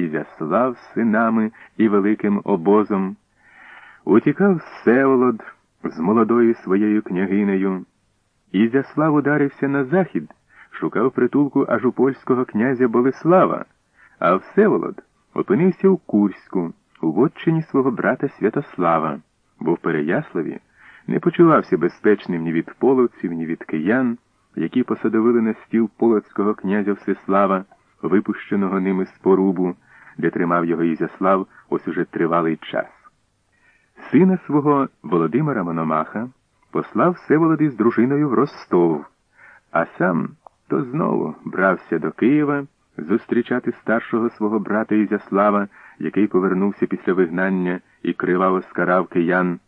Ізяслав з синами і великим обозом. Утікав Всеволод з молодою своєю княгинею. Ізяслав ударився на захід, шукав притулку аж у польського князя Болеслава, а Всеволод опинився у Курську, у вотчині свого брата Святослава, бо в Переяславі не почувався безпечним ні від половців, ні від киян, які посадовили на стіл полоцького князя Всеслава, випущеного ними з порубу, де тримав його Ізяслав ось уже тривалий час. Сина свого Володимира Мономаха послав Всеволоди з дружиною в Ростов, а сам то знову брався до Києва зустрічати старшого свого брата Ізяслава, який повернувся після вигнання і криваво скарав киян,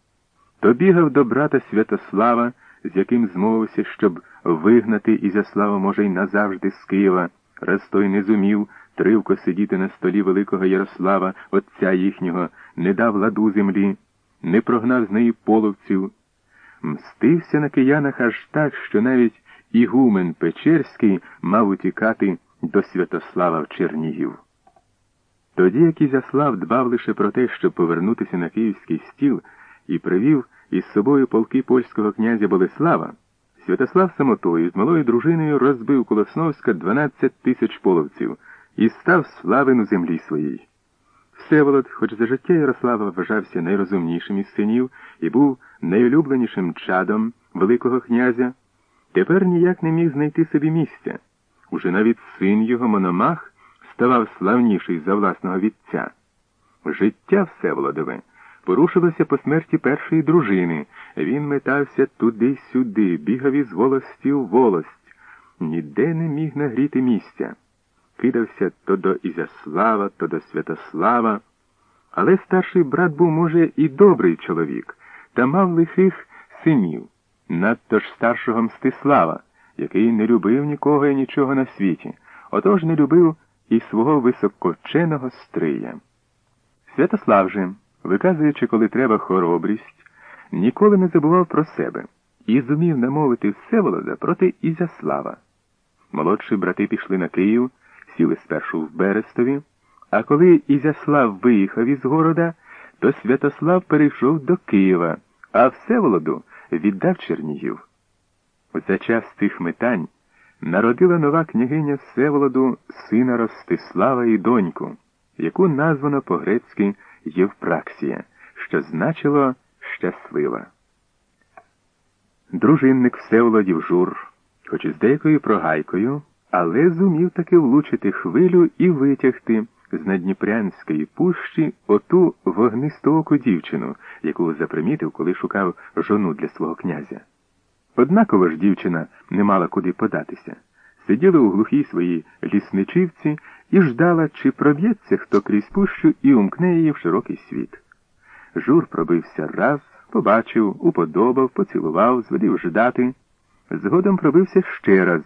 то бігав до брата Святослава, з яким змовився, щоб вигнати Ізяслава, може, й назавжди з Києва, раз той не зумів тривко сидіти на столі великого Ярослава, отця їхнього, не дав ладу землі, не прогнав з неї половців. Мстився на киянах аж так, що навіть Ігумен Печерський мав утікати до Святослава в Чернігів. Тоді як Ізяслав дбав лише про те, щоб повернутися на київський стіл і привів із собою полки польського князя Болеслава, Святослав самотою з малою дружиною розбив Колосновська 12 тисяч половців і став славен у землі своїй. Всеволод, хоч за життя Ярослава вважався найрозумнішим із синів і був найулюбленішим чадом Великого князя, тепер ніяк не міг знайти собі місця. Уже навіть син його Мономах ставав славніший за власного вітця. Життя Всеволодове порушилося по смерті першої дружини. Він метався туди-сюди, бігав із волості у волость, ніде не міг нагріти місця. Кидався то до Ізяслава, то до Святослава. Але старший брат був, може, і добрий чоловік, та мав лихих синів, надто ж старшого Мстислава, який не любив нікого і нічого на світі, отож не любив і свого високоченого стрия. Святослав же, виказуючи, коли треба хоробрість, ніколи не забував про себе і зумів намовити Всеволода проти Ізяслава. Молодші брати пішли на Київ, сіли спершу в Берестові, а коли Ізяслав виїхав із города, то Святослав перейшов до Києва, а Всеволоду віддав Чернігів. За час цих метань народила нова княгиня Всеволоду сина Ростислава і доньку, яку названо по-грецьки Євпраксія, що значило щаслива. Дружинник Всеволодів жур, хоч і з деякою прогайкою, але зумів таки влучити хвилю і витягти з Надніпрянської пущі оту вогнистооку дівчину, яку запримітив, коли шукав жону для свого князя. Однаково ж дівчина не мала куди податися. Сиділа у глухій своїй лісничівці і ждала, чи проб'ється хто крізь пущу і умкне її в широкий світ. Жур пробився раз, побачив, уподобав, поцілував, звелів ждати. Згодом пробився ще раз,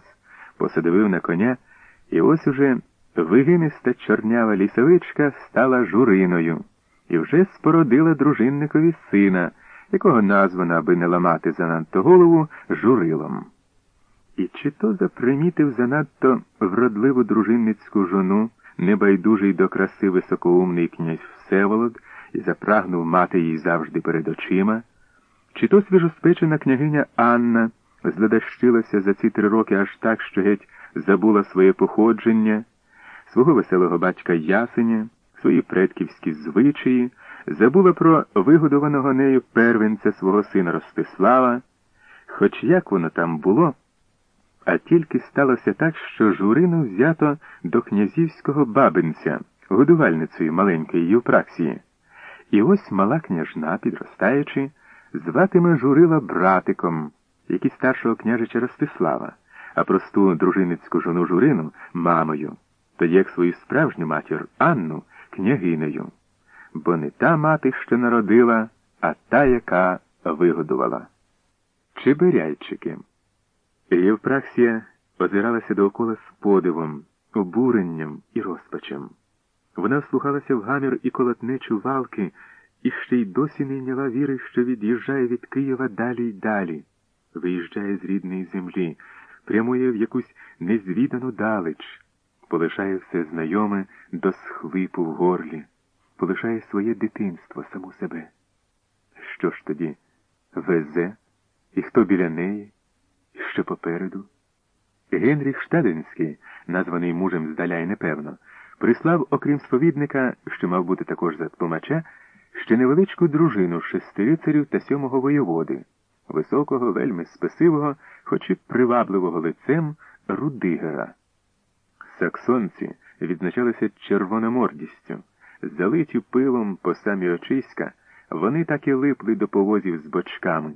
посадовив на коня, і ось уже вигиниста чорнява лісовичка стала журиною і вже спородила дружинникові сина, якого названа, аби не ламати занадто голову, журилом. І чи то запримітив занадто вродливу дружинницьку жону, небайдужий до краси високоумний князь Всеволод і запрагнув мати її завжди перед очима, чи то свіжоспечена княгиня Анна зледащилася за ці три роки аж так, що геть забула своє походження, свого веселого батька Ясеня, свої предківські звичаї, забула про вигодованого нею первенця свого сина Ростислава, хоч як воно там було, а тільки сталося так, що журину взято до князівського бабинця, годувальницею маленької Євпраксії. І ось мала княжна, підростаючи, зватиме журила братиком, як і старшого княжича Ростислава, а просту дружиницьку жону журину мамою, тоді як свою справжню матір Анну княгинею. Бо не та мати, що народила, а та, яка вигодувала. Чибиряйчики. Євпраксія озиралася довкола з подивом, обуренням і розпачем. Вона вслухалася в гамір і колотнечу валки і ще й досі не йняла віри, що від'їжджає від Києва далі й далі, виїжджає з рідної землі, прямує в якусь незвідану далеч, полишає все знайоме до схлипу в горлі, полишає своє дитинство, саму себе. Що ж тоді везе, і хто біля неї, і що попереду? Генріх Штадинський, названий мужем здаля й непевно, прислав, окрім сповідника, що мав бути також за тлумача, ще невеличку дружину шестирицарів та сьомого воєводи, високого, вельми спесивого, хоч і привабливого лицем Рудигера. Саксонці відзначалися червономордістю, залиті пилом по самі очиська, вони так і липли до повозів з бочками,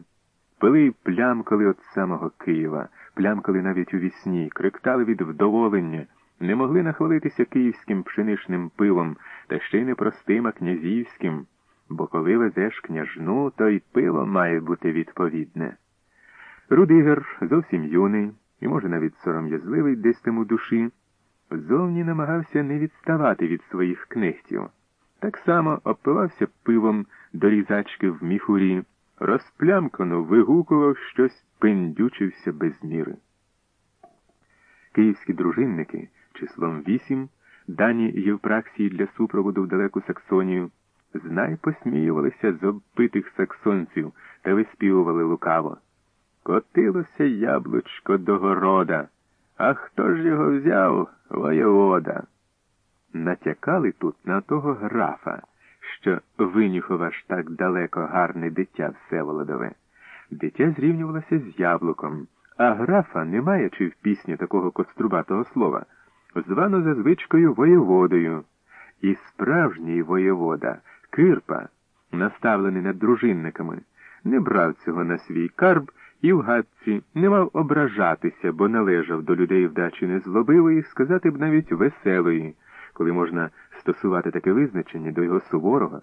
пили й плямкали від самого Києва, плямкали навіть у вісні, криктали від вдоволення, не могли нахвалитися київським пшеничним пивом, та ще й не простим, а князівським, бо коли везеш княжну, то й пиво має бути відповідне. Рудигер зовсім юний і, може, навіть сором'язливий десь там у душі, зовні намагався не відставати від своїх кнехтів. Так само обпивався пивом до різачки в міхурі, розплямкано вигукував щось, пендючився без міри. Київські дружинники числом вісім, дані Євпраксії для супроводу в далеку Саксонію, знай посміювалися з обпитих саксонців та виспівували лукаво. Котилося яблучко до города, а хто ж його взяв, воєвода? Натякали тут на того графа, що винюхав аж так далеко гарне дитя Всеволодове. Дитя зрівнювалося з яблуком, а графа, не маючи в пісні такого кострубатого слова, звано за звичкою воєводою. І справжній воєвода, Кирпа, наставлений над дружинниками, не брав цього на свій карб і в гадці не мав ображатися, бо належав до людей вдачі незлобивої, сказати б навіть веселої, коли можна стосувати таке визначення до його суворого.